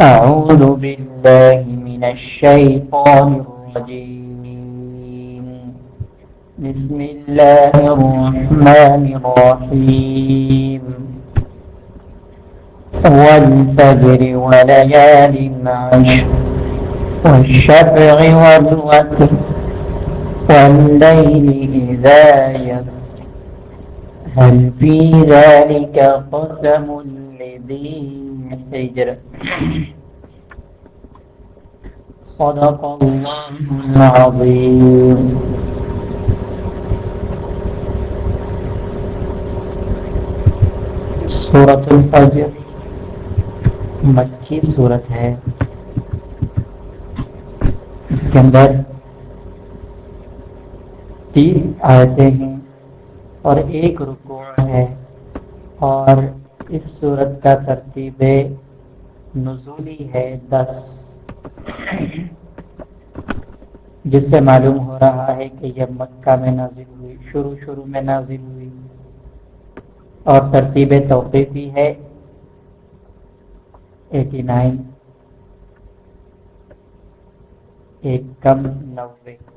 أعوذ بالله من الشيطان الرجيم. بسم الله الرحمن الرحيم. والفجر وليال عشر والشفع والوتر والليل إذا يسر. هل في ذلك قسم لذي حجر صدق الله العظيم سورة الفجر۔ مکی صورت ہے۔ اس کے اندر تیس آیتیں ہیں اور ایک رکوع ہے اور اس صورت کا ترتیب نزولی ہے دس۔ جس سے معلوم ہو رہا ہے کہ یہ مکہ میں نازل ہوئی، شروع شروع میں نازل ہوئی۔ اور ترتیب توقیفی ہے۔ ایٹی نائن، ایک کم نوے۔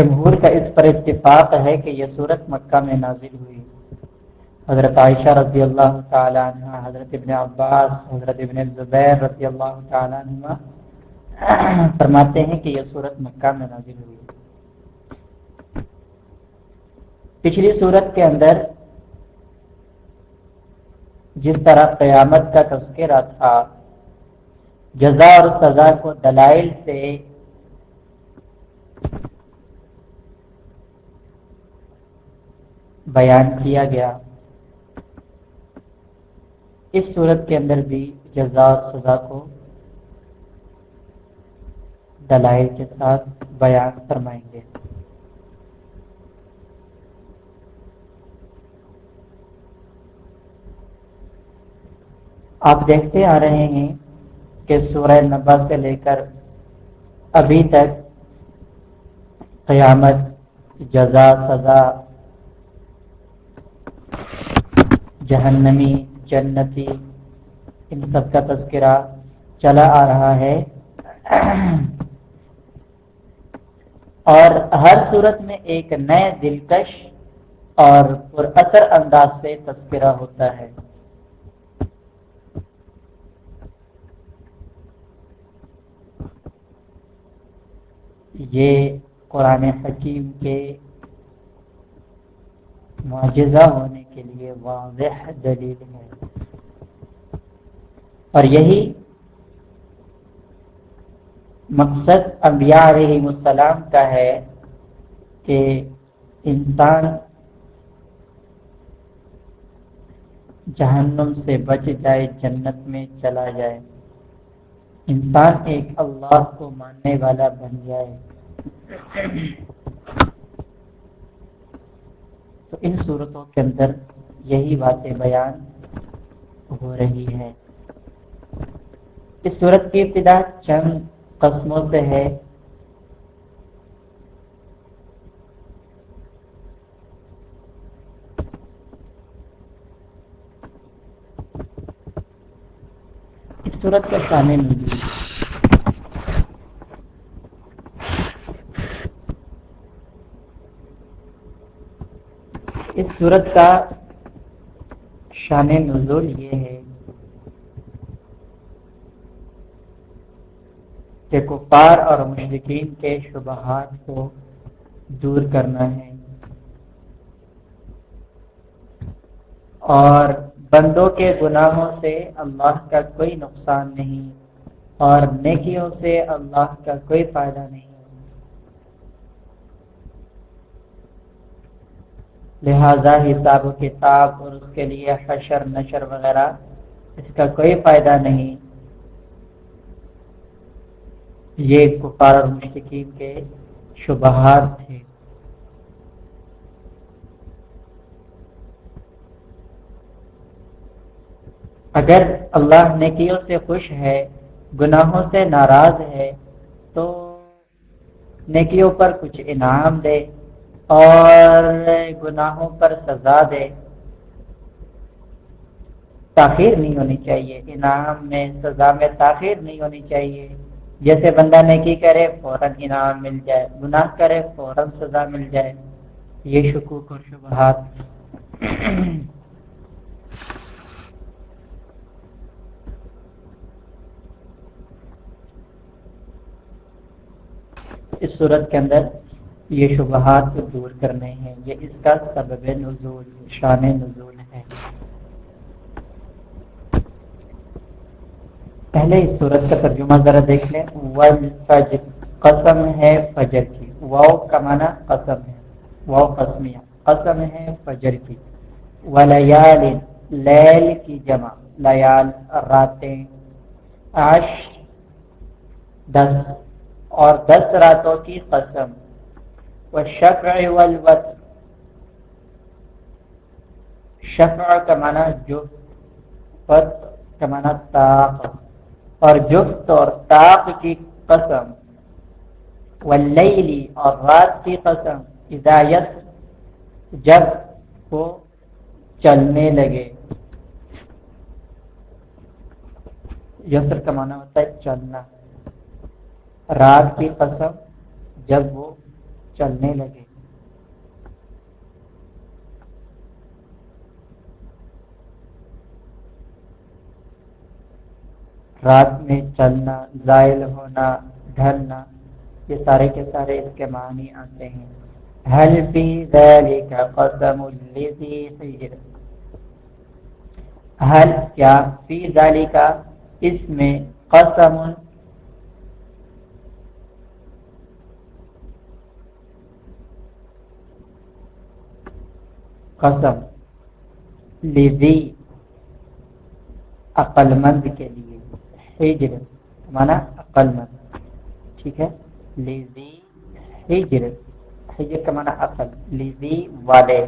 جمہور کا اس پر اتفاق ہے کہ یہ صورت مکہ میں نازل ہوئی۔ حضرت عائشہ رضی اللہ تعالیٰ عنہ، حضرت ابن عباس، حضرت ابن زبیر رضی اللہ تعالیٰ عنہ فرماتے ہیں کہ یہ صورت مکہ میں نازل ہوئی۔ پچھلی صورت کے اندر جس طرح قیامت کا تذکرہ تھا، جزا اور سزا کو دلائل سے بیان کیا گیا۔ اس صورت کے اندر بھی جزا اور سزا کو دلائل کے ساتھ بیان فرمائیں گے۔ آپ دیکھتے آ رہے ہیں کہ سورہ نبا سے لے کر ابھی تک قیامت جزا سزا جہنمی، جنتی، ان سب کا تذکرہ چلا آ رہا ہے۔ اور ہر صورت میں ایک نئے دلکش اور پر اثر انداز سے تذکرہ ہوتا ہے۔ یہ قرآن حکیم کے معجزہ ہونے کے لیے واضح دلیل ہے۔ اور یہی مقصد انبیاء علیہ السلام کا ہے کہ انسان جہنم سے بچ جائے، جنت میں چلا جائے۔ انسان ایک اللہ کو ماننے والا بن جائے۔ تو ان صورتوں کے اندر یہی باتیں بیان ہو رہی ہے۔ اس صورت کی ابتدا چند قسموں سے ہے۔ اس صورت کا شامل صورت کا شان نزول یہ ہے کہ کفار اور مشرقین کے شبہات کو دور کرنا ہے اور بندوں کے گناہوں سے اللہ کا کوئی نقصان نہیں اور نیکیوں سے اللہ کا کوئی فائدہ نہیں۔ لہذا حساب و کتاب اور اس کے لیے حشر، نشر وغیرہ اس کا کوئی فائدہ نہیں۔ یہ کفار اور مشتقین کے شبہات تھے۔ اگر اللہ نیکیوں سے خوش ہے، گناہوں سے ناراض ہے، تو نیکیوں پر کچھ انعام دے۔ اور گناہوں پر سزا دے۔ تاخیر نہیں ہونی چاہیے۔ انعام میں سزا میں تاخیر نہیں ہونی چاہیے۔ جیسے بندہ نیکی کرے، فوراً انعام مل جائے۔ گناہ کرے، فوراً سزا مل جائے۔ یہ شکوک اور شبہات۔ اس صورت کے اندر یہ شبہات کو دور کرنے ہیں، یہ اس کا سبب نزول شان نزول ہے۔ پہلے اس صورت کا ترجمہ ذرا دیکھ لیں۔ والفجر قسم ہے فجر کی۔ واؤ کا معنی قسم ہے۔ واؤ قسمیہ۔ قسم ہے فجر کی۔ ولیال، لیل کی جمع۔ لیال راتیں۔ عش دس۔ اور دس راتوں کی قسم۔ و شفع والوتر. شفع کا معنی جفت وط کا معنی طاق اور جفت اور طاق کی قسم، واللیلی اور رات کی قسم، اذا یس جب وہ چلنے لگے۔ یسر کا معنی ہوتا ہے چلنا۔ رات کی قسم، جب وہ چلنے لگے۔ رات میں چلنا، زائل ہونا، ڈھلنا، یہ سارے کے سارے اس کے معنی آتے ہیں۔ حل فی ذالک قسم الذی حجر حل کیا؟ فی ذالک اس میں قسم قسم لذی عقل مند کے لیے حجر مانا عقل مند ٹھیک ہے؟ لذی حجر حجر کا مانا عقل، لذی والے،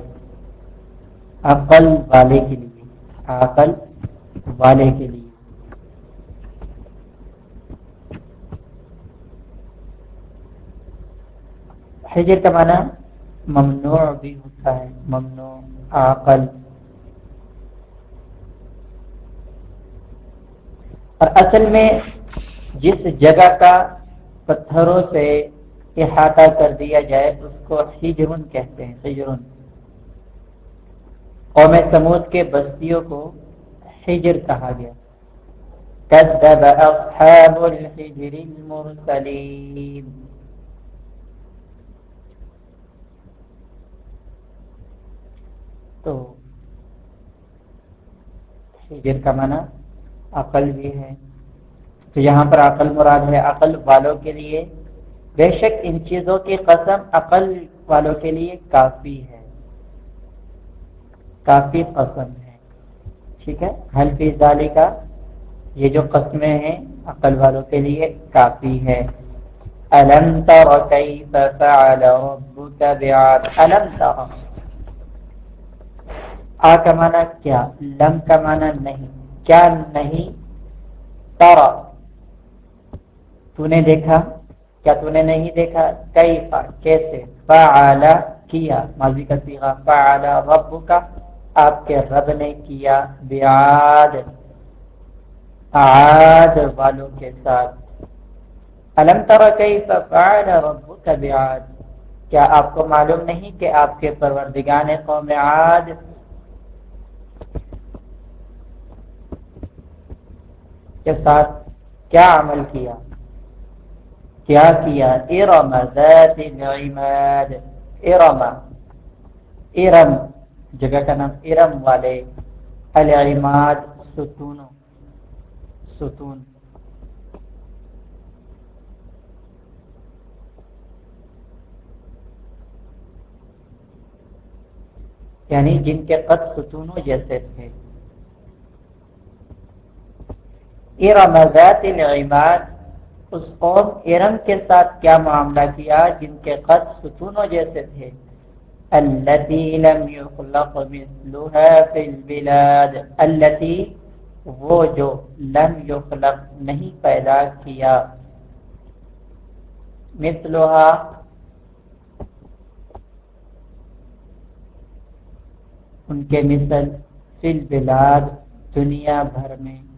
عقل والے کے لیے، عقل والے کے لیے۔ حجر کا معنی ممنوع بھی ہوتا ہے، ممنوع عقل اور اصل میں جس جگہ کا پتھروں سے احاطہ کر دیا جائے، اس کو ہجرن کہتے ہیں ہجرن قوم سمود کے بستیوں کو ہجر کہا گیا۔ کذب اصحاب الحجر المرسلین۔ تو ہجر کا معنی عقل بھی ہے۔ تو یہاں پر عقل مراد ہے، عقل والوں کے لیے۔ بے شک ان چیزوں کی قسم عقل والوں کے لیے کافی ہے۔ کافی قسم ہے۔ ٹھیک ہے؟ حلفی ظالی کا یہ جو قسمیں ہیں عقل والوں کے لیے کافی ہے۔ الم تر کیف فعل ربک بعاد الم تر؟ آ کا معنی کیا؟ لم کا معنی نہیں۔ کیا نہیں؟ تارا تو نے دیکھا؟ کیا تو نے نہیں دیکھا؟ کئی کیسے؟ فعل کیا۔ ماضی کا سیغا فعل رب کا آپ کے رب نے کیا بیاد عاد والوں کے ساتھ۔ علم تر کئی فعل رب کا بیاد کیا آپ کو معلوم نہیں کہ آپ کے پروردگان قوم عاد کے ساتھ کیا عمل کیا؟ کیا کیا؟ ارم ذات العماد. ارم. ارم. جگہ کا نام ارم والے. العماد، ستون. ستون. یعنی جن کے قد ستونوں جیسے تھے. ارم ذات العماد اس قوم ارم کے ساتھ کیا معاملہ کیا جن کے قد ستونوں جیسے تھے؟ التي لم يخلق مثلها في البلاد التي وہ جو لم يخلق نہیں پیدا کیا۔ مثلها ان کے مثل فی البلاد، دنیا بھر میں۔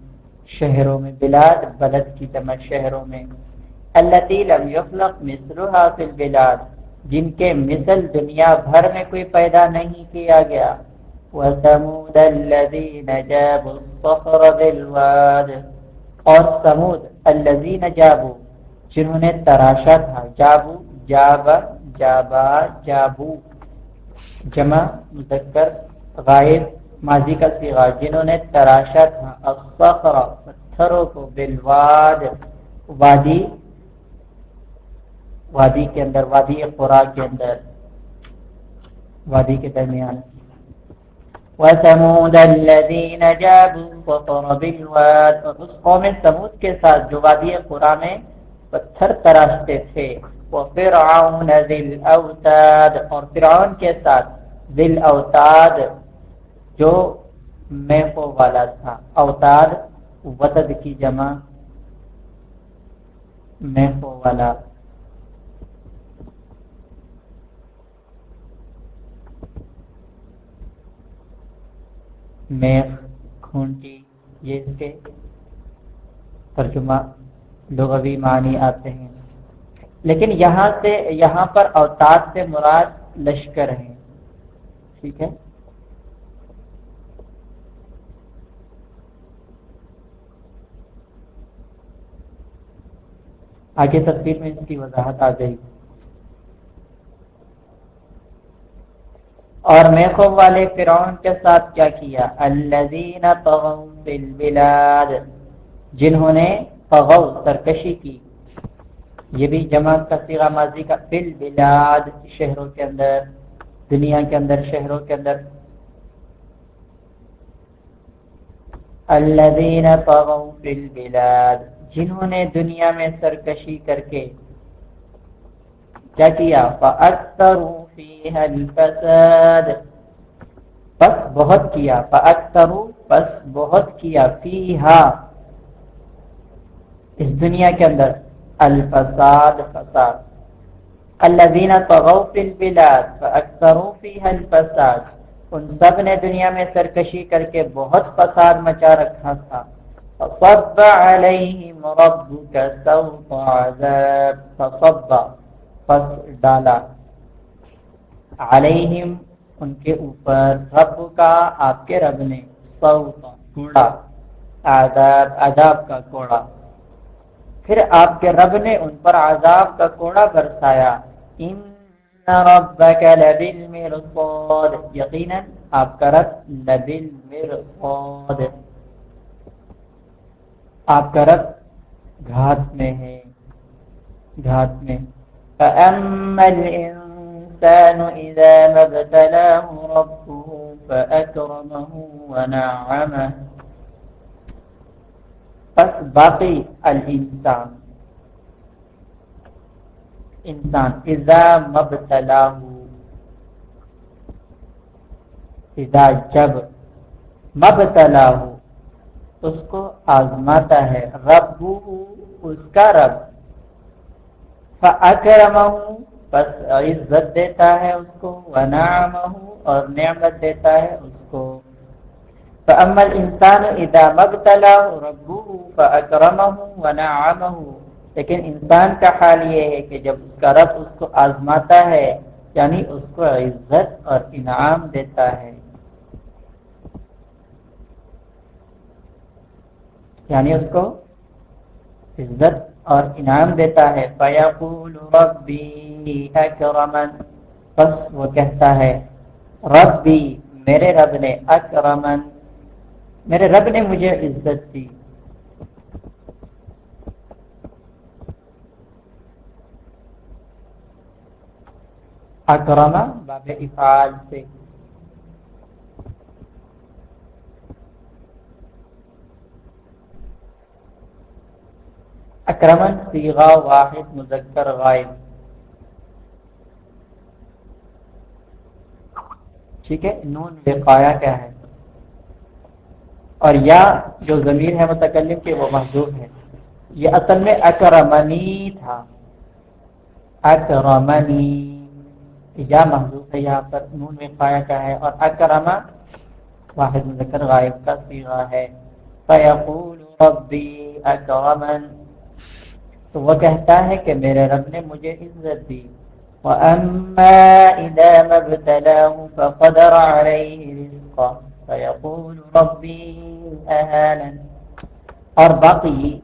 شہروں میں بلاد، بلد کی جمع شہروں میں۔ اللہ لم يخلق مثلها فی البلاد، جن کے مثل دنیا بھر میں کوئی پیدا نہیں کیا گیا۔ وَثَمُودَ الَّذِينَ جَابُوا الصَّخْرَ بِالْوَادِ۔ اور سمود الَّذِينَ جَابُوا، جنہوں نے تراشا تھا۔ جابو، جابا جابا، جابو۔ جمع، مذکر، غائب۔ ماضی کا سیغا جنہوں نے تراشا تھا الصخر پتھروں کو بالواد، وادی وادی کے اندر، وادی خوراک کے اندر، وادی کے درمیان۔ وَثَمُودَ الَّذِينَ جَابُوا الصَّخْرَ بِالْوَادِ۔ اور اس قوم سمود کے ساتھ جو وادی خورا میں پتھر تراشتے تھے، وہ فرعون ذل اور فرعون کے ساتھ ذل اوتاد جو میفو والا تھا۔ اوتاد وطد کی جمع میفو والا۔ میخ کھونٹی، یہ اس کے ترجمہ لغوی معنی آتے ہیں۔ لیکن یہاں سے، یہاں پر اوتاد سے مراد لشکر ہیں۔ ٹھیک ہے؟ آگے تصویر میں اس کی وضاحت آ گئی۔ اور میخو والے فرعون کے ساتھ کیا کیا؟ الذین طغوا بالبلاد جنہوں نے فغو سرکشی کی۔ یہ بھی جمع کا سیغا ماضی کا۔ فل بلاد شہروں کے اندر، دنیا کے اندر، شہروں کے اندر۔ الذین فغو فی البلاد جنہوں نے دنیا میں سرکشی کر کے کیا کیا؟ فَأَكْتَرُوا فِيهَا الْفَسَادِ۔ پس بہت کیا۔ فَأَكْتَرُوا پس بہت کیا۔ فِيهَا۔ اس دنیا کے اندر۔ الفساد، فساد۔ الذين طغوا في البلاد۔ فاكثروا فيها الفساد۔ ان سب نے دنیا میں سرکشی کر کے بہت فساد مچا رکھا تھا۔ فصب عليهم ربك سوط عذاب. فصب، پس ڈالا. علیہم ان کے اوپر. رب کا، آپ کے رب نے سوط، کوڑا. عذاب عذاب کا کوڑا. پھر آپ کے رب نے ان پر عذاب کا کوڑا برسایا. ان ربک لبالمرصاد. یقینا آپ کا رب لبالمرصاد. آپ کا رب گھات میں ہے گھات میں۔ فَأَمَّا الْإِنسَانُ إِذَا مَبْتَلَاهُ رَبُّهُ فَأَكْرَمَهُ وَنَعَّمَهُ۔ پس باقی الانسان۔ انسان اذا مبتلا اذا جب مبتلا اس کو آزماتا ہے۔ رب اس کا رب۔ فاکرمہ بس عزت دیتا ہے اس کو۔ ونعمہ اور نعمت دیتا ہے اس کو۔ فأما الإنسان إذا مبتلا ربه فأكرمه ونعمه لیکن انسان کا حال یہ ہے کہ جب اس کا رب اس کو آزماتا ہے یعنی اس کو عزت اور انعام دیتا ہے۔ یعنی اس کو عزت اور انعام دیتا ہے۔ فَيَقُولُ رَبِّي أَكْرَمًا۔ بس وہ کہتا ہے، ربی، میرے رب نے اکرمن۔ میرے رب نے مجھے عزت دی۔ اکرما باب افعال سے۔ اکرمن سیغا واحد مذکر غائب۔ ٹھیک ہے؟ نون وقایا کیا ہے؟ اور یا جو ضمیر ہے متکلم کے وہ محضوب ہے۔ یہ اصل میں اکرمنی تھا۔ اکرمنی۔ یا محضوب ہے یہاں پر نون میں کا ہے اور اکرما واحد مذکر غائب کا سیغہ ہے۔ فیقول ربی اکرمن۔ تو وہ کہتا ہے کہ میرے رب نے مجھے عزت دی۔ وَأَمَّا إِذَا مَبْتَلَاهُ فَقَدَرَ عَلَيْهِ رِزْقًا فَيَقُولُ رَبِّي أَهَانًا اور باقی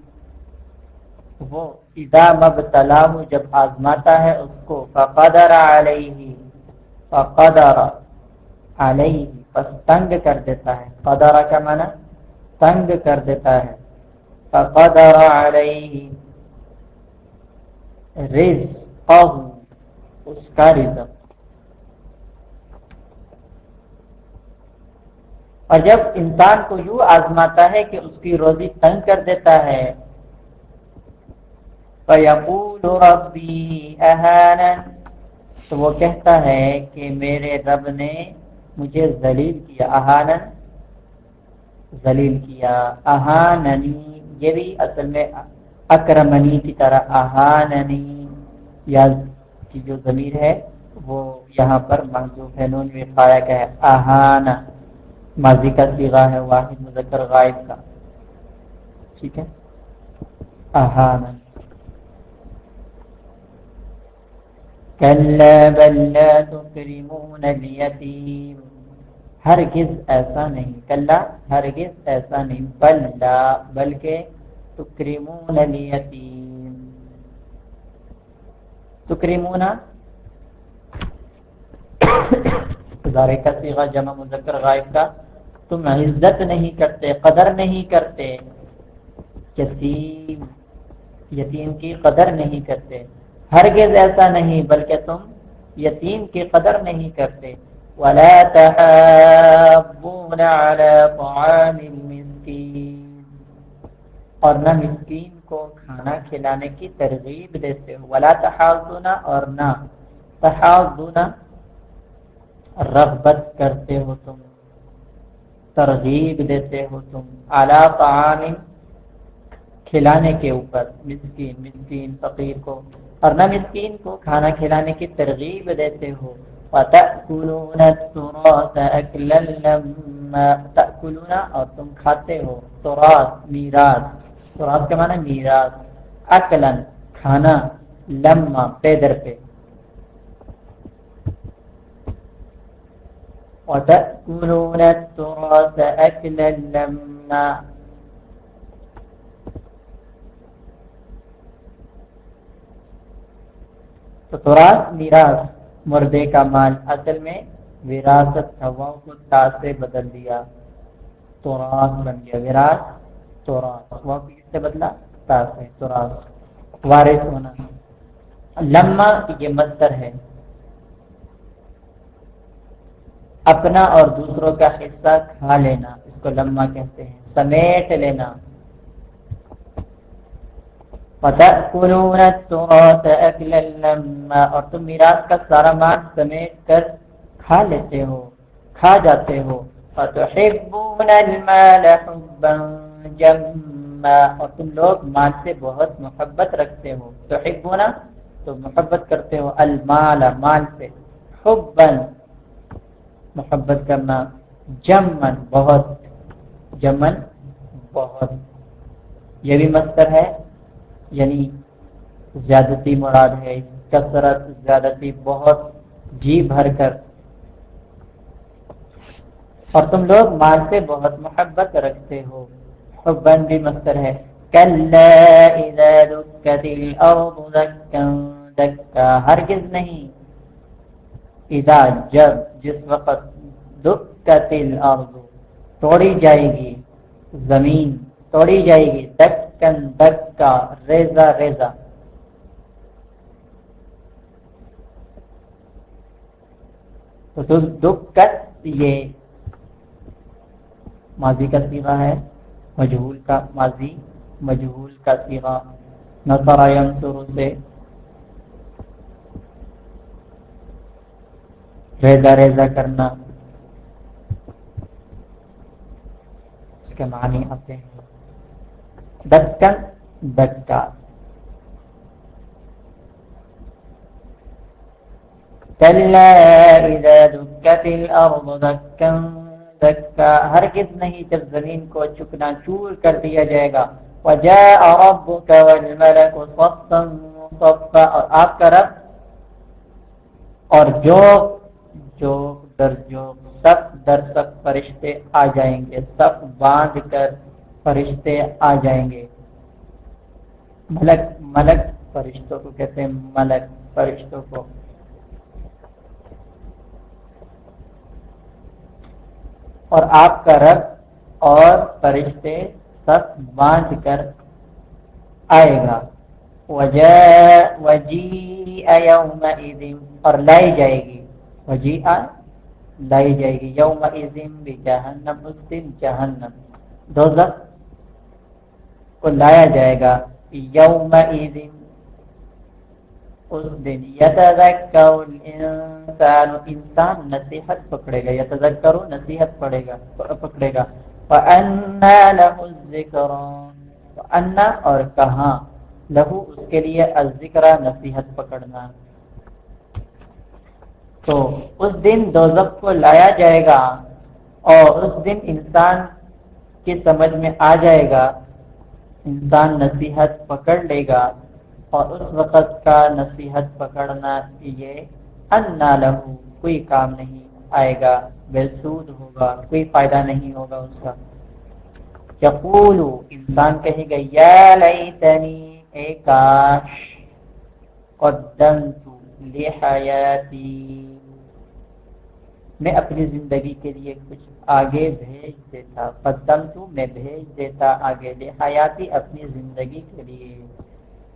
وہ اذا مبتلاه جب آزماتا ہے اس کو فقدر علیہ فقدر علیہ پس تنگ کر دیتا ہے۔ قدر کا معنی؟ تنگ کر دیتا ہے۔ فقدر علیہ رزقہ اس کا رزق اور جب انسان کو یوں آزماتا ہے کہ اس کی روزی تنگ کر دیتا ہے رَبِّي تو وہ کہتا ہے کہ میرے رب نے مجھے ذلیل کیا احانن ذلیل کیا احاننی یہ بھی اصل میں اکرمنی کی طرح احاننی۔ یا کی جو ضمیر ہے، وہ یہاں پر محضوف ہے، نون میں پایا گیا ہے۔ احانا ماضی کا سیغہ ہے، واحد، مذکر، غائب کا۔ ٹھیک ہے؟ احانا ہرگز ایسا نہیں، کلا، ہرگز ایسا نہیں، بل لا، بلکہ تکریمون الیتیم تکریمون ادارے کا سیغہ جمع مذکر غائب کا، تم عزت نہیں کرتے، قدر نہیں کرتے۔ یتیم یتیم کی قدر نہیں کرتے۔ ہرگز ایسا نہیں، بلکہ تم یتیم کی قدر نہیں کرتے۔ ولا تحابون على طعام المسكين۔ اور نہ مسکین کو کھانا کھلانے کی ترغیب دیتے ہو۔ ولا تحاضون اور نہ تحاضون رغبت کرتے ہو تم۔ ترغیب دیتے ہو تم۔ اعلی طعام کھلانے کے اوپر۔ مسکین مسکین فقیر کو۔ اور نہ مسکین کو کھانا کھلانے کی ترغیب دیتے ہو۔ وَتَأْكُلُونَ التُّرَاثَ أَكْلًا لَمَّا تَأْكُلُونَ اور تم کھاتے ہو۔ تراث، میراث۔ تراث کے معنی میراث اکلن کھانا لما پیدر پہ۔ وَتَأْكُلُونَ التُّرَاثَ أَكْلًا لَمَّا تو تراث میراث، مردے کا مال۔ اصل میں وراثت ہوا کو تا سے بدل دیا۔ توراس بن گیا۔ وراث توراس وہ کس سے بدلا تا سے توراس وارث ہونا۔ لما یہ مصدر ہے۔ اپنا اور دوسروں کا حصہ کھا لینا، اس کو لما کہتے ہیں۔ سمیٹ لینا۔ اور تم میراث کا سارا مال سمیٹ کر کھا لیتے ہو، کھا جاتے ہو۔ وَتُحِبُّونَ الْمَالَ حُبًّا جَمَّا۔ اور تم لوگ مال سے بہت محبت رکھتے ہو۔ تو تحبون تو محبت کرتے ہو المال، مال سے۔ حبًا محبت کرنا۔ جمن بہت۔ جمن بہت۔ یہ بھی مستر ہے۔ یعنی زیادتی مراد ہے۔ کثرت، زیادتی، بہت۔ جی بھر کر۔ اور تم لوگ مال سے بہت محبت رکھتے ہو۔ حبن بھی مستر ہے۔ ہرگز نہیں۔ اذا جب جس وقت دکت الارض توڑی جائے گی زمین توڑی جائے گی دک دکا ریزا ریزا تو دکت یہ ماضی کا سیغہ ہے۔ مجہول کا ماضی، مجہول کا سیغہ۔ نصر ینصر سے ریزا ریزا کرنا۔ اس کے معنی آتے ہیں۔ دکن دکا۔ تک کا ہرگز نہیں جب زمین کو چکنا چور کر دیا جائے گا۔ وجاء ربك والملك صفا صفا۔ اور آپ کا رب اور جو جو در جو سب در سب فرشتے آ جائیں گے۔ سب باندھ کر فرشتے آ جائیں گے۔ ملک ملک فرشتوں کو کہتے ہیں، ملک فرشتوں کو۔ اور آپ کا رب اور فرشتے سب باندھ کر آئے گا۔ وجی اور لائی جائے گی۔ وجی لائی جائے گی۔ یوم بھی جہنم اس دن جہنم۔ دو کو لایا جائے گا۔ یوم اس دن یتذکر الانسان انسان نصیحت پکڑے گا یتذکر نصیحت پڑے گا، پکڑے گا۔ فَأَنَّا لَهُ الذِّكْرَ فَأَنَّا اور کہاں؟ لہو اس کے لیے الذکر نصیحت پکڑنا۔ تو اس دن دوزب کو لایا جائے گا اور اس دن انسان کی سمجھ میں آ جائے گا، انسان نصیحت پکڑ لے گا۔ اور اس وقت کا نصیحت پکڑنا یہ انا لہو، کوئی کام نہیں آئے گا، بے سود ہوگا، کوئی فائدہ نہیں ہوگا اس کا۔ یقول انسان کہے گا، یا لیتنی، اے کاش، قدمت لحیاتی۔ میں اپنی زندگی کے لیے کچھ آگے بھیج دیتا، قدمت میں بھیج دیتا، آگے لحیاتی اپنی زندگی کے لیے۔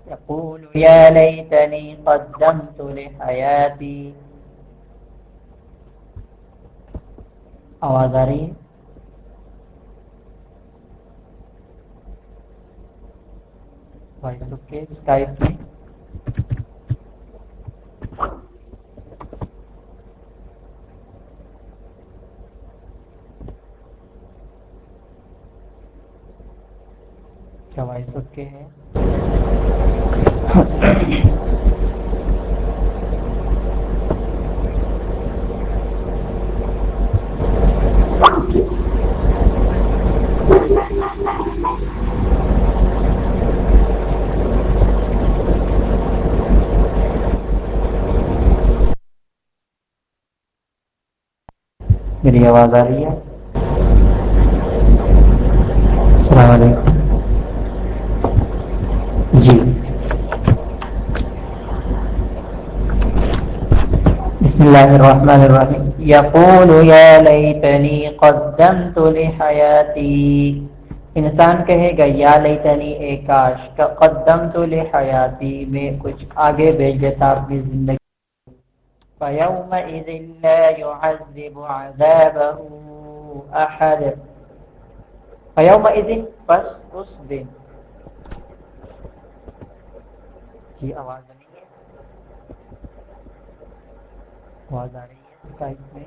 یقول یا لیتنی قدمت لحیاتی آواز آ رہی ہے؟ وائس اوکے اسکائپ میں کیا وائس اوکے ہے میری آواز آ رہی ہے؟ بسم اللہ الرحمن الرحیم یقول یا لیتنی قدمت لحیاتی انسان کہے گا یا لیتنی اے کاش قدمت لحیاتی میں کچھ آگے بھیج دیتا اپنی زندگی فيومئذ لا يعذب عذابه أحد فيومئذ بس اس دن جی آواز نہیں ہے آواز آ رہی ہے اسکائپ میں